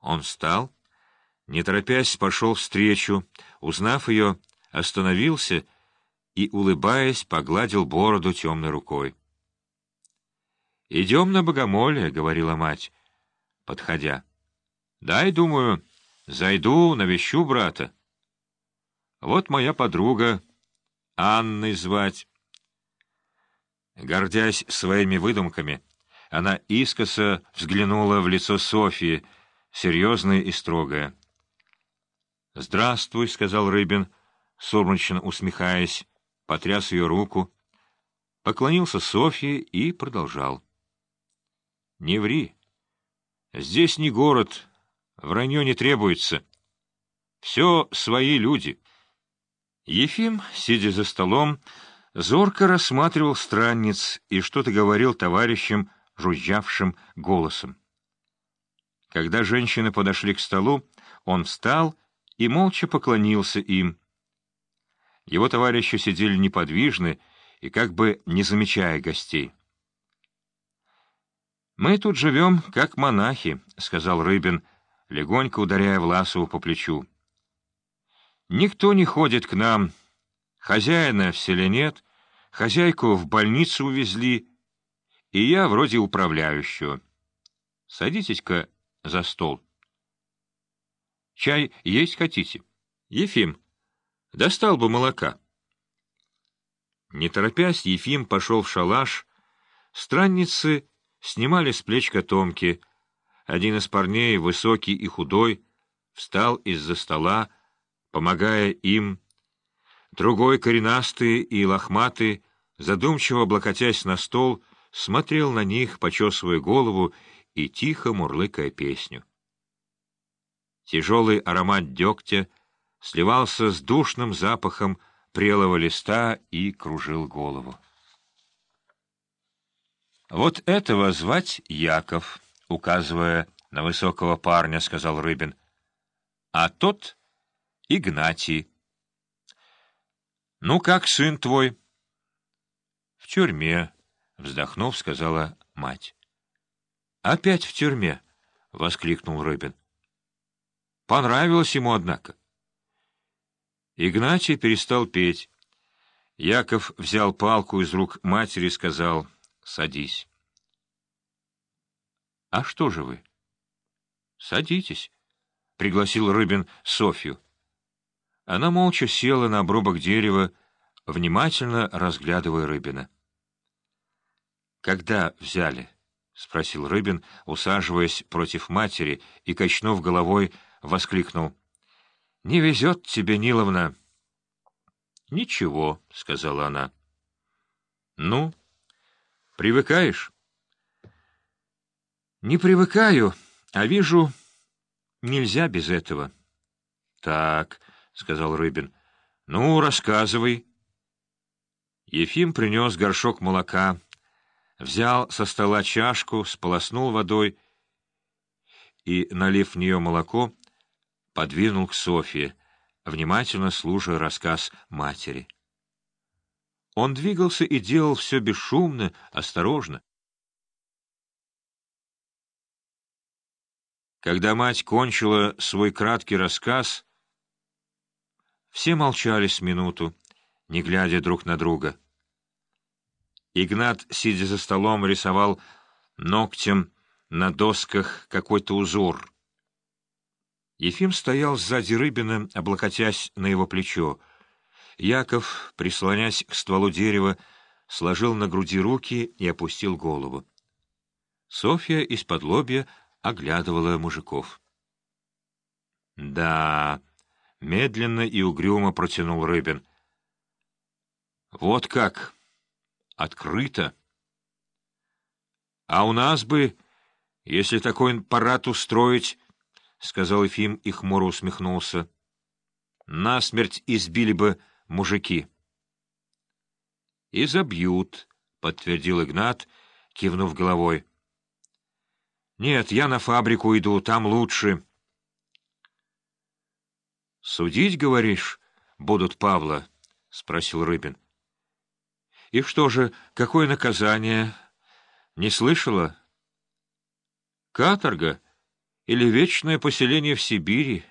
Он встал, не торопясь, пошел встречу, узнав ее, остановился и, улыбаясь, погладил бороду темной рукой. — Идем на богомолье, — говорила мать, подходя. — Дай, думаю, зайду, навещу брата. Вот моя подруга, Анной звать. Гордясь своими выдумками, она искоса взглянула в лицо Софии, серьезное и строгое. — Здравствуй, — сказал Рыбин, сурнично усмехаясь, потряс ее руку, поклонился Софье и продолжал. — Не ври. Здесь не город, вранье не требуется. Все свои люди. Ефим, сидя за столом, зорко рассматривал странниц и что-то говорил товарищам, жужжавшим голосом. Когда женщины подошли к столу, он встал и молча поклонился им. Его товарищи сидели неподвижно и как бы не замечая гостей. «Мы тут живем, как монахи», — сказал Рыбин, легонько ударяя Власову по плечу. «Никто не ходит к нам. Хозяина в селе нет, хозяйку в больницу увезли, и я вроде управляющего. Садитесь-ка за стол». Чай есть хотите? Ефим, достал бы молока. Не торопясь, Ефим пошел в шалаш. Странницы снимали с плеч котомки. Один из парней, высокий и худой, встал из-за стола, помогая им. Другой, коренастый и лохматый, задумчиво облокотясь на стол, смотрел на них, почесывая голову и тихо мурлыкая песню. Тяжелый аромат дегтя сливался с душным запахом прелого листа и кружил голову. «Вот этого звать Яков», — указывая на высокого парня, — сказал Рыбин. «А тот — Игнатий». «Ну, как сын твой?» «В тюрьме», — вздохнув, сказала мать. «Опять в тюрьме?» — воскликнул Рыбин. Понравилось ему, однако. Игнатий перестал петь. Яков взял палку из рук матери и сказал «Садись». «А что же вы?» «Садитесь», — пригласил Рыбин Софью. Она молча села на обрубок дерева, внимательно разглядывая Рыбина. «Когда взяли?» — спросил Рыбин, усаживаясь против матери и качнув головой, —— воскликнул. — Не везет тебе, Ниловна. — Ничего, — сказала она. — Ну, привыкаешь? — Не привыкаю, а вижу, нельзя без этого. — Так, — сказал Рыбин. — Ну, рассказывай. Ефим принес горшок молока, взял со стола чашку, сполоснул водой и, налив в нее молоко, подвинул к Софье, внимательно слушая рассказ матери. Он двигался и делал все бесшумно, осторожно. Когда мать кончила свой краткий рассказ, все молчали с минуту, не глядя друг на друга. Игнат, сидя за столом, рисовал ногтем на досках какой-то узор — Ефим стоял сзади Рыбина, облокотясь на его плечо. Яков, прислонясь к стволу дерева, сложил на груди руки и опустил голову. Софья из-под лобья оглядывала мужиков. — Да, — медленно и угрюмо протянул Рыбин. — Вот как! Открыто! А у нас бы, если такой парад устроить, — сказал Ефим и хмуро усмехнулся. — Насмерть избили бы мужики. — И забьют, — подтвердил Игнат, кивнув головой. — Нет, я на фабрику иду, там лучше. — Судить, говоришь, будут Павла? — спросил Рыбин. — И что же, какое наказание? Не слышала? — Каторга. — или вечное поселение в Сибири,